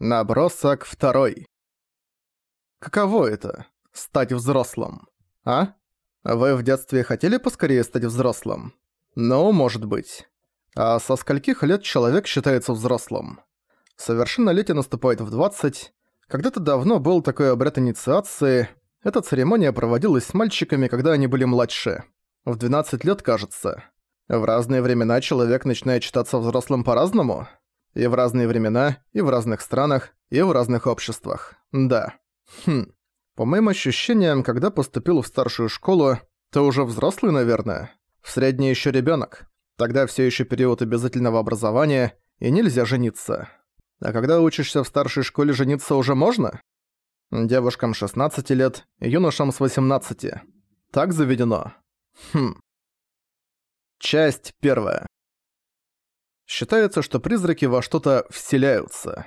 Набросок второй. Каково это – стать взрослым? А? Вы в детстве хотели поскорее стать взрослым? Ну, может быть. А со скольких лет человек считается взрослым? Совершеннолетие наступает в 20. Когда-то давно был такой обряд инициации. Эта церемония проводилась с мальчиками, когда они были младше. В 12 лет, кажется. В разные времена человек начинает считаться взрослым по-разному – и в разные времена, и в разных странах, и в разных обществах. Да. Хм. По моим ощущениям, когда поступил в старшую школу, ты уже взрослый, наверное. В средней еще ребенок. Тогда все еще период обязательного образования, и нельзя жениться. А когда учишься в старшей школе, жениться уже можно? Девушкам 16 лет, юношам с 18. Так заведено. Хм. Часть первая. Считается, что призраки во что-то вселяются.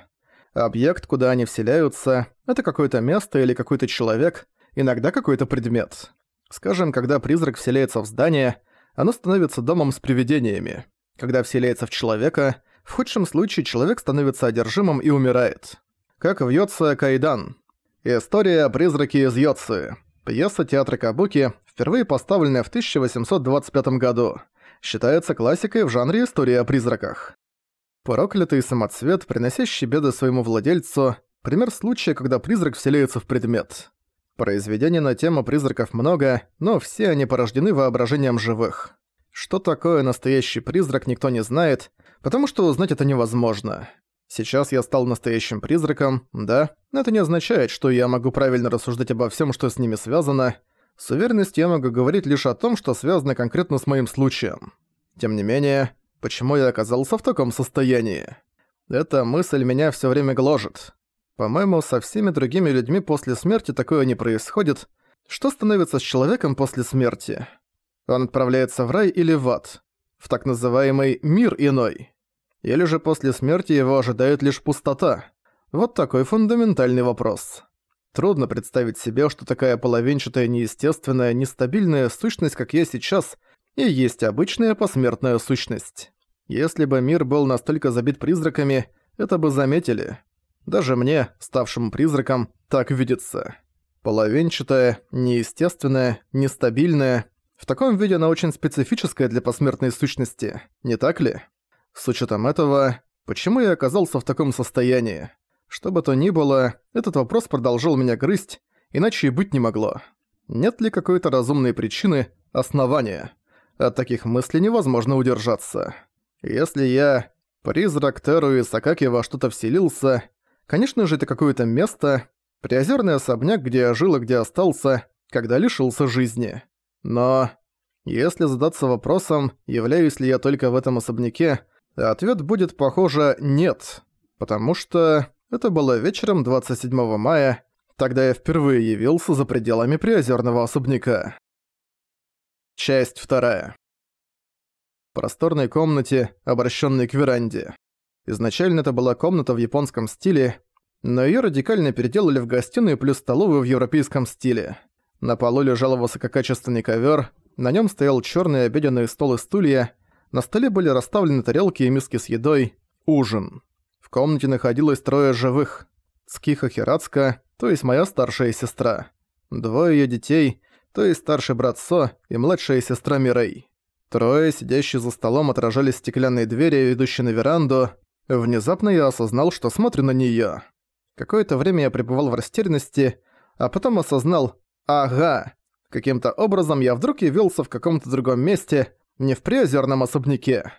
Объект, куда они вселяются, это какое-то место или какой-то человек, иногда какой-то предмет. Скажем, когда призрак вселяется в здание, оно становится домом с привидениями. Когда вселяется в человека, в худшем случае человек становится одержимым и умирает. Как в Йоце Кайдан. История о призраке из Йоцы. Пьеса театра Кабуки, впервые поставленная в 1825 году считается классикой в жанре истории о призраках. Проклятый самоцвет, приносящий беды своему владельцу, пример случая, когда призрак вселяется в предмет. Произведений на тему призраков много, но все они порождены воображением живых. Что такое настоящий призрак, никто не знает, потому что узнать это невозможно. Сейчас я стал настоящим призраком, да, но это не означает, что я могу правильно рассуждать обо всем, что с ними связано, с уверенностью я могу говорить лишь о том, что связано конкретно с моим случаем. Тем не менее, почему я оказался в таком состоянии? Эта мысль меня всё время гложет. По-моему, со всеми другими людьми после смерти такое не происходит. Что становится с человеком после смерти? Он отправляется в рай или в ад? В так называемый «мир иной»? Или же после смерти его ожидает лишь пустота? Вот такой фундаментальный вопрос. Трудно представить себе, что такая половинчатая, неестественная, нестабильная сущность, как я сейчас, и есть обычная посмертная сущность. Если бы мир был настолько забит призраками, это бы заметили. Даже мне, ставшему призраком, так видится. Половинчатая, неестественная, нестабильная. В таком виде она очень специфическая для посмертной сущности, не так ли? С учетом этого, почему я оказался в таком состоянии? Что бы то ни было, этот вопрос продолжал меня грызть, иначе и быть не могло. Нет ли какой-то разумной причины, основания? От таких мыслей невозможно удержаться. Если я, призрак Теру и Сакаки во что-то вселился, конечно же это какое-то место, приозерный особняк, где я жил и где остался, когда лишился жизни. Но если задаться вопросом, являюсь ли я только в этом особняке, ответ будет, похоже, нет. Потому что это было вечером 27 мая, тогда я впервые явился за пределами приозерного особняка. Часть вторая. В просторной комнате, обращенной к веранде. Изначально это была комната в японском стиле, но её радикально переделали в гостиную плюс столовую в европейском стиле. На полу лежал высококачественный ковер, на нем стоял черный обеденный стол и стулья, на столе были расставлены тарелки и миски с едой, ужин комнате находилось трое живых. Цкиха Хирацка, то есть моя старшая сестра. Двое её детей, то есть старший брат Со и младшая сестра Мирей. Трое, сидящие за столом, отражались стеклянные двери, ведущие на веранду. Внезапно я осознал, что смотрю на неё. Какое-то время я пребывал в растерянности, а потом осознал «Ага». Каким-то образом я вдруг явился в каком-то другом месте, не в приозерном особняке.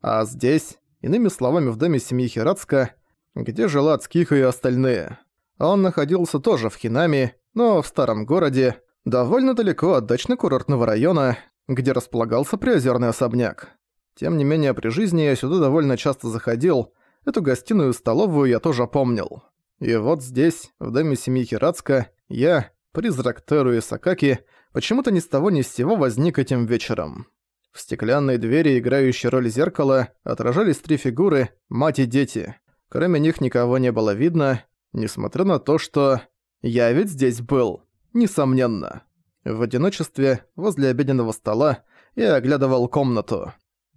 А здесь, Иными словами, в доме семьи Хирацка, где жила Цкиха и остальные. Он находился тоже в Хинами, но в старом городе, довольно далеко от дачно-курортного района, где располагался приозерный особняк. Тем не менее, при жизни я сюда довольно часто заходил, эту гостиную и столовую я тоже помнил. И вот здесь, в доме семьи Хирацка, я, призрак Теру и Сакаки, почему-то ни с того ни с сего возник этим вечером. В стеклянной двери, играющей роль зеркала, отражались три фигуры – мать и дети. Кроме них никого не было видно, несмотря на то, что... Я ведь здесь был. Несомненно. В одиночестве, возле обеденного стола, я оглядывал комнату.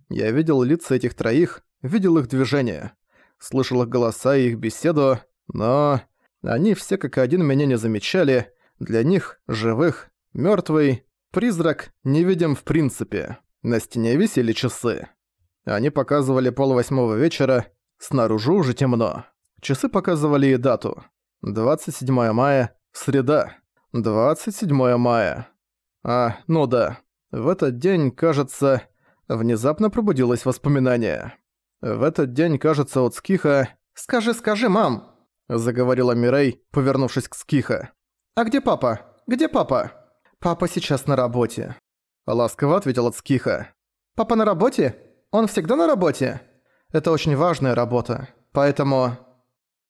Я видел лица этих троих, видел их движения. Слышал их голоса и их беседу, Но они все как один меня не замечали. Для них, живых, мертвый, призрак невидим в принципе. На стене висели часы. Они показывали полвосьмого вечера, снаружи уже темно. Часы показывали и дату. 27 мая, среда. 27 мая. А, ну да. В этот день, кажется, внезапно пробудилось воспоминание. В этот день, кажется, от Скиха... «Скажи, скажи, мам!» Заговорила Мирей, повернувшись к Скиха. «А где папа? Где папа?» «Папа сейчас на работе», — ласково ответила Скиха. «Папа на работе? Он всегда на работе?» «Это очень важная работа, поэтому...»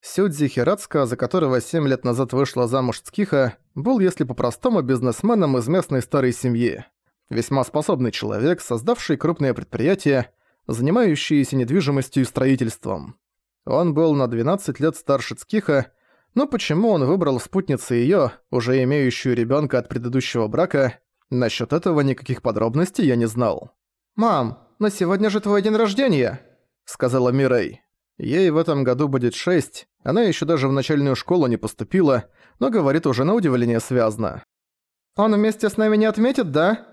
Сюдзи Хирацка, за которого семь лет назад вышла замуж Цкиха, был, если по-простому, бизнесменом из местной старой семьи. Весьма способный человек, создавший крупные предприятия, занимающиеся недвижимостью и строительством. Он был на 12 лет старше Цкиха, но почему он выбрал спутницу её, уже имеющую ребёнка от предыдущего брака, насчёт этого никаких подробностей я не знал. «Мам, но сегодня же твой день рождения!» — сказала Мирей. Ей в этом году будет шесть, она ещё даже в начальную школу не поступила, но говорит уже на удивление связно. «Он вместе с нами не отметит, да?»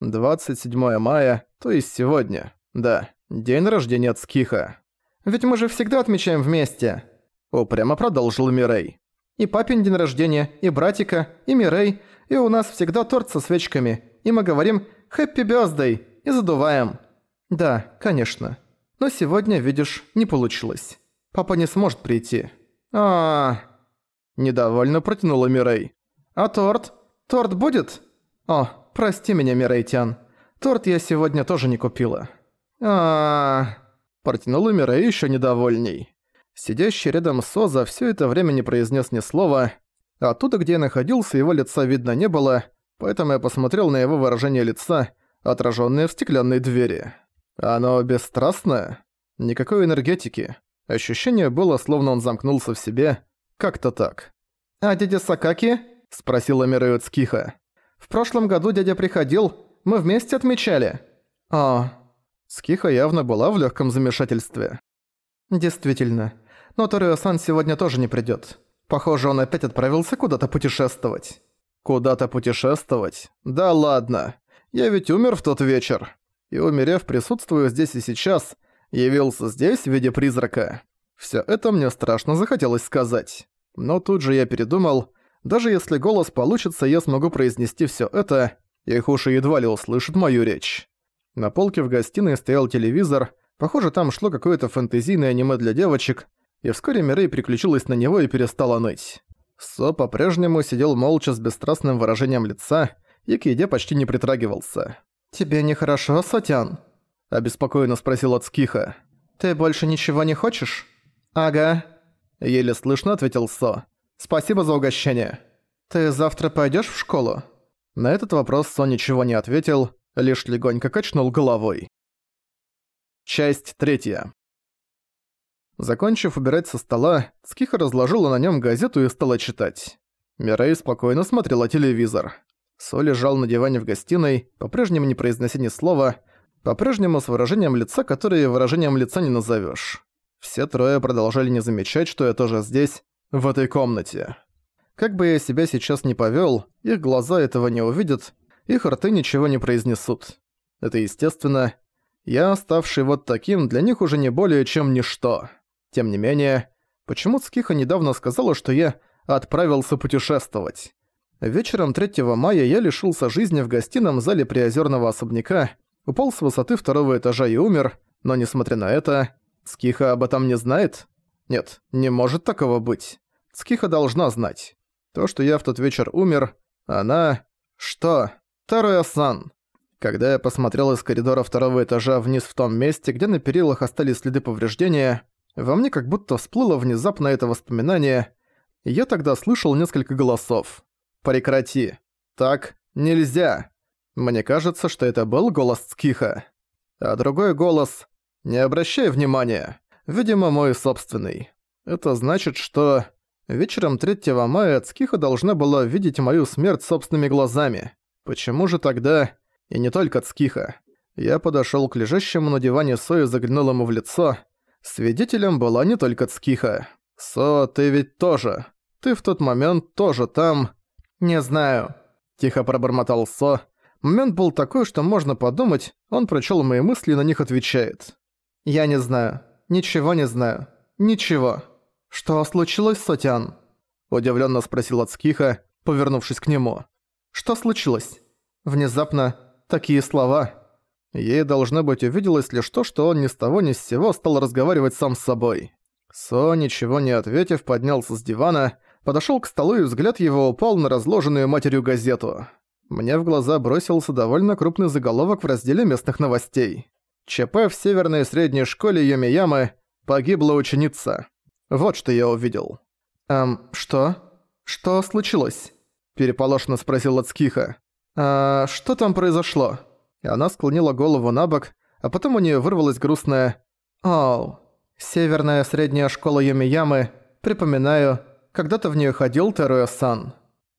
27 мая, то есть сегодня. Да, день рождения Цкиха. «Ведь мы же всегда отмечаем вместе», — упрямо продолжил Мирей. «И папин день рождения, и братика, и Мирей, и у нас всегда торт со свечками, и мы говорим «Хэппи Бёздэй» и задуваем». «Да, конечно». Но сегодня, видишь, не получилось. Папа не сможет прийти. а, -а. Недовольно протянула Мирей. «А торт? Торт будет?» «О, прости меня, Мирейтян. Торт я сегодня тоже не купила». а, -а, -а Протянула Мирей еще недовольней. Сидящий рядом Соза все это время не произнес ни слова. Оттуда, где я находился, его лица видно не было, поэтому я посмотрел на его выражение лица, отраженное в стеклянной двери. Оно бесстрастное? Никакой энергетики. Ощущение было, словно он замкнулся в себе. Как-то так. «А дядя Сакаки?» – спросила Мираю Цкиха. «В прошлом году дядя приходил, мы вместе отмечали». «А...» Скиха явно была в легком замешательстве. «Действительно. Но Торио-сан сегодня тоже не придёт. Похоже, он опять отправился куда-то путешествовать». «Куда-то путешествовать? Да ладно. Я ведь умер в тот вечер и, умерев, присутствую здесь и сейчас, явился здесь в виде призрака. Всё это мне страшно захотелось сказать. Но тут же я передумал, даже если голос получится, я смогу произнести всё это, их уши едва ли услышат мою речь. На полке в гостиной стоял телевизор, похоже, там шло какое-то фэнтезийное аниме для девочек, и вскоре Мирей переключилась на него и перестала ныть. Со по-прежнему сидел молча с бесстрастным выражением лица и к еде почти не притрагивался. «Тебе нехорошо, Сатян?» – обеспокоенно спросил Ацкиха. «Ты больше ничего не хочешь?» «Ага», – еле слышно ответил Со. «Спасибо за угощение». «Ты завтра пойдёшь в школу?» На этот вопрос Со ничего не ответил, лишь легонько качнул головой. Часть третья. Закончив убирать со стола, Скиха разложила на нём газету и стала читать. Мирей спокойно смотрела телевизор. Со лежал на диване в гостиной, по-прежнему не произнося ни слова, по-прежнему с выражением лица, которое выражением лица не назовешь. Все трое продолжали не замечать, что я тоже здесь, в этой комнате. Как бы я себя сейчас не повел, их глаза этого не увидят, их рты ничего не произнесут. Это естественно. Я, ставший вот таким, для них уже не более чем ничто. Тем не менее, почему Цкиха недавно сказала, что я отправился путешествовать? Вечером 3 мая я лишился жизни в гостином зале приозерного особняка, упал с высоты второго этажа и умер, но несмотря на это, Цкиха об этом не знает? Нет, не может такого быть. Цкиха должна знать. То, что я в тот вечер умер, она... Что? Таруя-сан. Когда я посмотрел из коридора второго этажа вниз в том месте, где на перилах остались следы повреждения, во мне как будто всплыло внезапно это воспоминание, я тогда слышал несколько голосов. Прекрати. Так нельзя. Мне кажется, что это был голос Цкиха. А другой голос... Не обращай внимания. Видимо, мой собственный. Это значит, что... Вечером 3 мая Цкиха должна была видеть мою смерть собственными глазами. Почему же тогда... И не только Цкиха. Я подошёл к лежащему на диване Сою и заглянул ему в лицо. Свидетелем была не только Цкиха. «Со, ты ведь тоже. Ты в тот момент тоже там...» «Не знаю», — тихо пробормотал Со. Момент был такой, что можно подумать, он прочел мои мысли и на них отвечает. «Я не знаю. Ничего не знаю. Ничего. Что случилось, Сотян?» Удивленно спросил Ацкиха, повернувшись к нему. «Что случилось?» Внезапно такие слова. Ей, должно быть, увиделось лишь то, что он ни с того ни с сего стал разговаривать сам с собой. Со, ничего не ответив, поднялся с дивана, подошёл к столу и взгляд его упал на разложенную матерью газету. Мне в глаза бросился довольно крупный заголовок в разделе местных новостей. ЧП в северной средней школе Йомиямы погибла ученица. Вот что я увидел. «Эм, что? Что случилось?» Переполошенно спросил Ацкиха. «А что там произошло?» И она склонила голову на бок, а потом у нее вырвалось грустное «Оу, северная средняя школа Йомиямы, припоминаю, когда-то в нее ходил Теруя-сан»,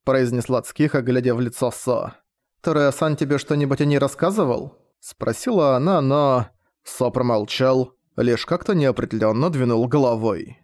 произнесла Цкиха, глядя в лицо Со. «Теруя-сан тебе что-нибудь о ней рассказывал?» Спросила она, но... Со промолчал, лишь как-то неопределенно двинул головой.